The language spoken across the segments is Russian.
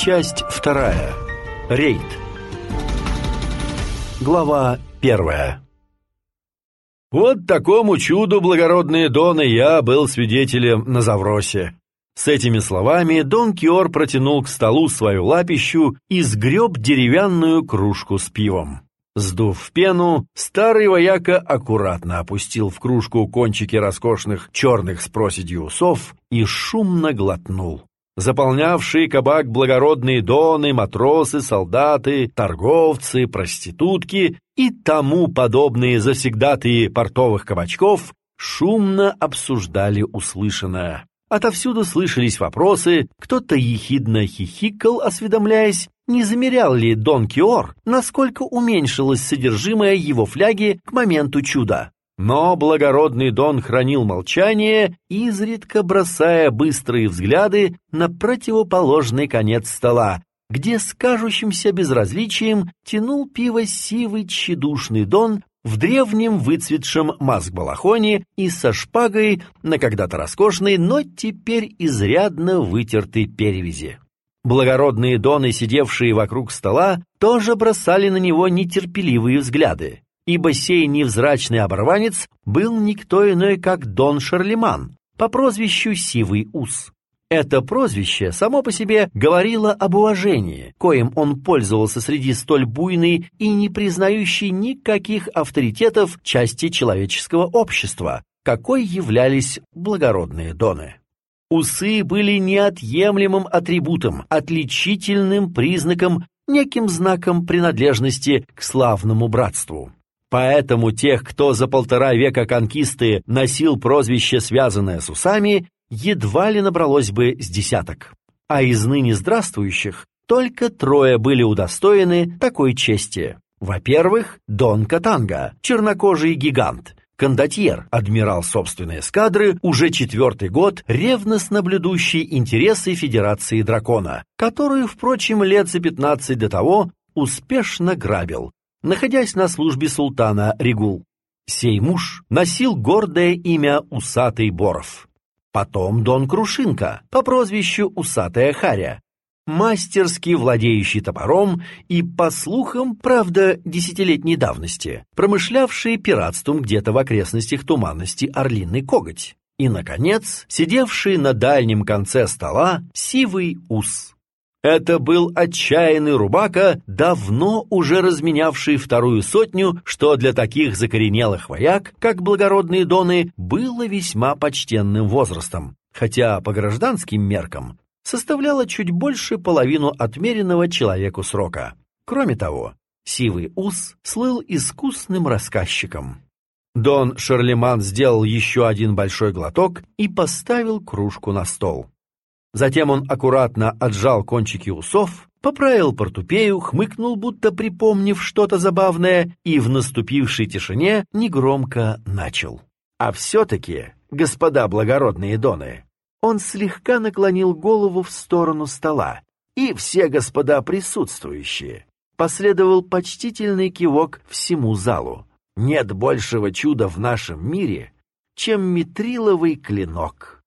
Часть вторая. Рейд. Глава первая. Вот такому чуду, благородные доны, я был свидетелем на Завросе. С этими словами Дон Киор протянул к столу свою лапищу и сгреб деревянную кружку с пивом. Сдув пену, старый вояка аккуратно опустил в кружку кончики роскошных черных с проседью усов и шумно глотнул. Заполнявшие кабак благородные доны, матросы, солдаты, торговцы, проститутки и тому подобные завсегдатые портовых кабачков шумно обсуждали услышанное. Отовсюду слышались вопросы, кто-то ехидно хихикал, осведомляясь, не замерял ли Дон Киор, насколько уменьшилось содержимое его фляги к моменту чуда. Но благородный Дон хранил молчание, изредка бросая быстрые взгляды на противоположный конец стола, где с кажущимся безразличием тянул пиво сивый тщедушный Дон в древнем выцветшем маск-балахоне и со шпагой на когда-то роскошной, но теперь изрядно вытертой перевязи. Благородные доны, сидевшие вокруг стола, тоже бросали на него нетерпеливые взгляды, ибо сей невзрачный оборванец был никто иной, как Дон Шарлеман, по прозвищу Сивый Ус. Это прозвище само по себе говорило об уважении, коим он пользовался среди столь буйной и не признающей никаких авторитетов части человеческого общества, какой являлись благородные доны. Усы были неотъемлемым атрибутом, отличительным признаком, неким знаком принадлежности к славному братству. Поэтому тех, кто за полтора века конкисты носил прозвище, связанное с усами, едва ли набралось бы с десяток. А из ныне здравствующих только трое были удостоены такой чести. Во-первых, Дон Катанга, чернокожий гигант, кондотьер, адмирал собственной эскадры, уже четвертый год ревностно блюдущий интересы Федерации Дракона, которую, впрочем, лет за пятнадцать до того успешно грабил, находясь на службе султана Ригул. Сей муж носил гордое имя Усатый Боров. Потом Дон Крушинка по прозвищу Усатая Харя, мастерски владеющий топором и, по слухам, правда, десятилетней давности, промышлявший пиратством где-то в окрестностях туманности Орлиный Коготь. И, наконец, сидевший на дальнем конце стола Сивый Ус. Это был отчаянный рубака, давно уже разменявший вторую сотню, что для таких закоренелых вояк, как благородные доны, было весьма почтенным возрастом, хотя по гражданским меркам составляло чуть больше половину отмеренного человеку срока. Кроме того, Сивый Ус слыл искусным рассказчиком. Дон Шарлеман сделал еще один большой глоток и поставил кружку на стол. Затем он аккуратно отжал кончики усов, поправил портупею, хмыкнул, будто припомнив что-то забавное, и в наступившей тишине негромко начал. «А все-таки, господа благородные доны, он слегка наклонил голову в сторону стола, и все господа присутствующие. Последовал почтительный кивок всему залу. Нет большего чуда в нашем мире, чем митриловый клинок.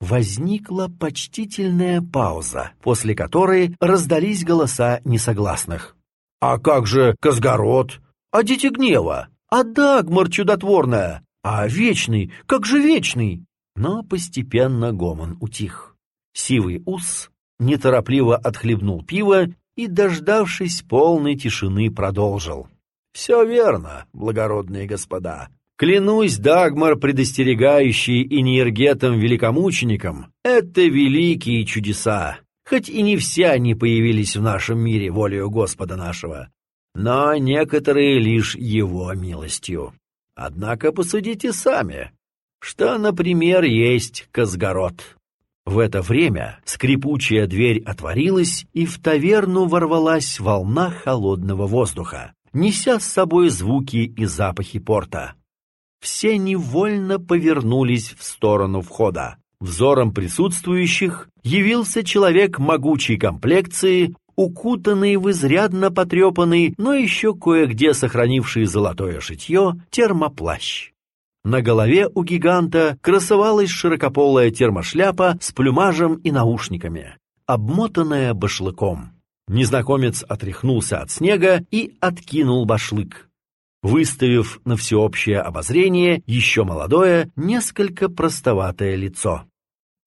Возникла почтительная пауза, после которой раздались голоса несогласных. «А как же Казгород? А Дети Гнева? А Дагмар чудотворная? А Вечный? Как же Вечный?» Но постепенно гомон утих. Сивый ус неторопливо отхлебнул пиво и, дождавшись полной тишины, продолжил. «Все верно, благородные господа. Клянусь, Дагмар, предостерегающий инергетом-великомучеником, это великие чудеса, хоть и не все они появились в нашем мире волею Господа нашего, но некоторые лишь его милостью. Однако посудите сами, что, например, есть Казгород. В это время скрипучая дверь отворилась, и в таверну ворвалась волна холодного воздуха, неся с собой звуки и запахи порта все невольно повернулись в сторону входа. Взором присутствующих явился человек могучей комплекции, укутанный в изрядно потрепанный, но еще кое-где сохранивший золотое шитье, термоплащ. На голове у гиганта красовалась широкополая термошляпа с плюмажем и наушниками. обмотанная башлыком. Незнакомец отряхнулся от снега и откинул башлык, выставив на всеобщее обозрение еще молодое, несколько простоватое лицо.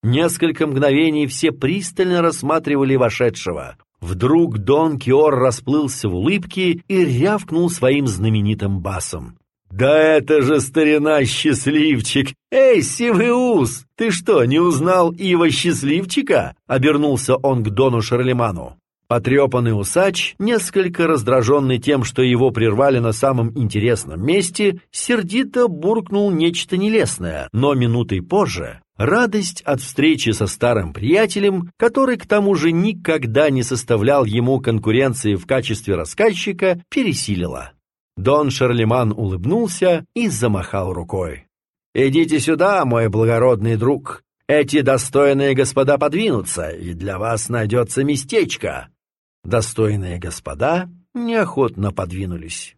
Несколько мгновений все пристально рассматривали вошедшего. Вдруг Дон Киор расплылся в улыбке и рявкнул своим знаменитым басом. «Да это же старина Счастливчик! Эй, Сивыус, ты что, не узнал Ива Счастливчика?» Обернулся он к Дону Шарлеману. Потрепанный усач, несколько раздраженный тем, что его прервали на самом интересном месте, сердито буркнул нечто нелестное, но минутой позже Радость от встречи со старым приятелем, который к тому же никогда не составлял ему конкуренции в качестве рассказчика, пересилила. Дон Шарлеман улыбнулся и замахал рукой. «Идите сюда, мой благородный друг. Эти достойные господа подвинутся, и для вас найдется местечко». Достойные господа неохотно подвинулись.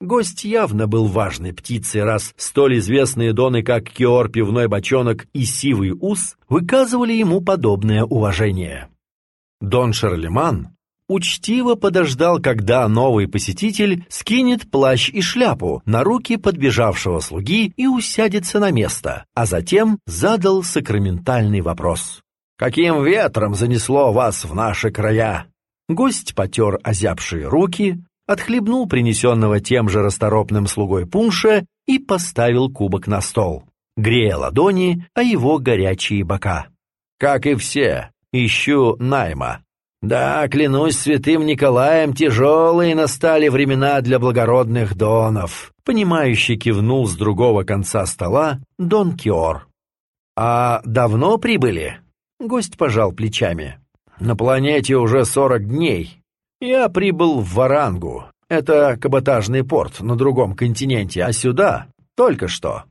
Гость явно был важной птицей, раз столь известные доны, как Киор, Пивной Бочонок и Сивый Ус, выказывали ему подобное уважение. Дон Шарлеман учтиво подождал, когда новый посетитель скинет плащ и шляпу на руки подбежавшего слуги и усядется на место, а затем задал сакраментальный вопрос. «Каким ветром занесло вас в наши края?» Гость потер озябшие руки, отхлебнул принесенного тем же расторопным слугой пунша и поставил кубок на стол, грея ладони, а его горячие бока. «Как и все, ищу найма. Да, клянусь святым Николаем, тяжелые настали времена для благородных донов», понимающе кивнул с другого конца стола Дон Киор. «А давно прибыли?» Гость пожал плечами. «На планете уже сорок дней, я прибыл в Варангу. Это каботажный порт на другом континенте, а сюда только что.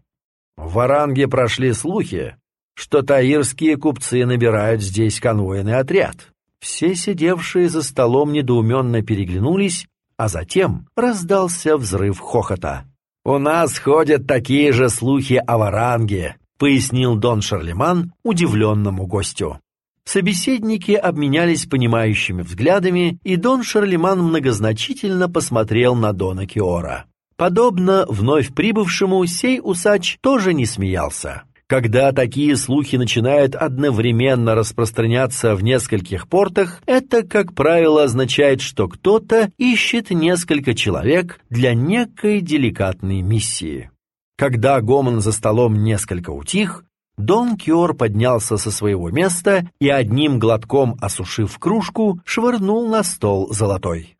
В Варанге прошли слухи, что таирские купцы набирают здесь конвойный отряд. Все сидевшие за столом недоуменно переглянулись, а затем раздался взрыв хохота. «У нас ходят такие же слухи о Варанге», — пояснил Дон Шарлеман удивленному гостю. Собеседники обменялись понимающими взглядами, и Дон Шарлеман многозначительно посмотрел на Дона Киора. Подобно вновь прибывшему, сей усач тоже не смеялся. Когда такие слухи начинают одновременно распространяться в нескольких портах, это, как правило, означает, что кто-то ищет несколько человек для некой деликатной миссии. Когда гомон за столом несколько утих, Дон Киор поднялся со своего места и одним глотком осушив кружку, швырнул на стол золотой.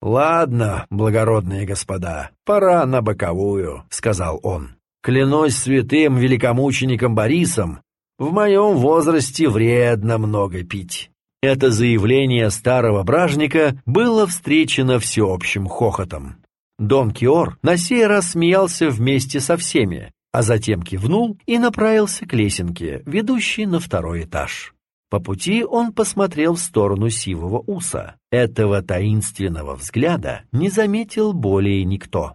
«Ладно, благородные господа, пора на боковую», — сказал он. «Клянусь святым великомучеником Борисом, в моем возрасте вредно много пить». Это заявление старого бражника было встречено всеобщим хохотом. Дон Киор на сей раз смеялся вместе со всеми, а затем кивнул и направился к лесенке, ведущей на второй этаж. По пути он посмотрел в сторону сивого уса. Этого таинственного взгляда не заметил более никто.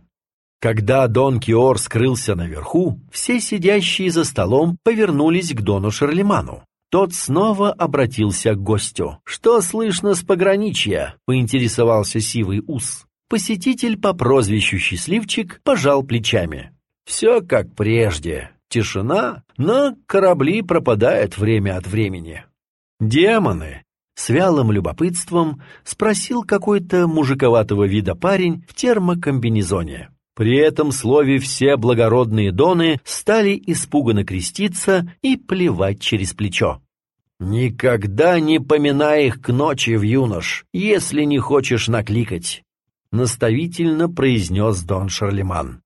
Когда Дон Киор скрылся наверху, все сидящие за столом повернулись к Дону Шарлеману. Тот снова обратился к гостю. «Что слышно с пограничья?» — поинтересовался сивый ус. Посетитель по прозвищу Счастливчик пожал плечами. Все как прежде. Тишина, но корабли пропадают время от времени. Демоны! С вялым любопытством спросил какой-то мужиковатого вида парень в термокомбинезоне. При этом слове все благородные доны стали испуганно креститься и плевать через плечо. «Никогда не поминай их к ночи, в юнош, если не хочешь накликать», — наставительно произнес Дон Шарлеман.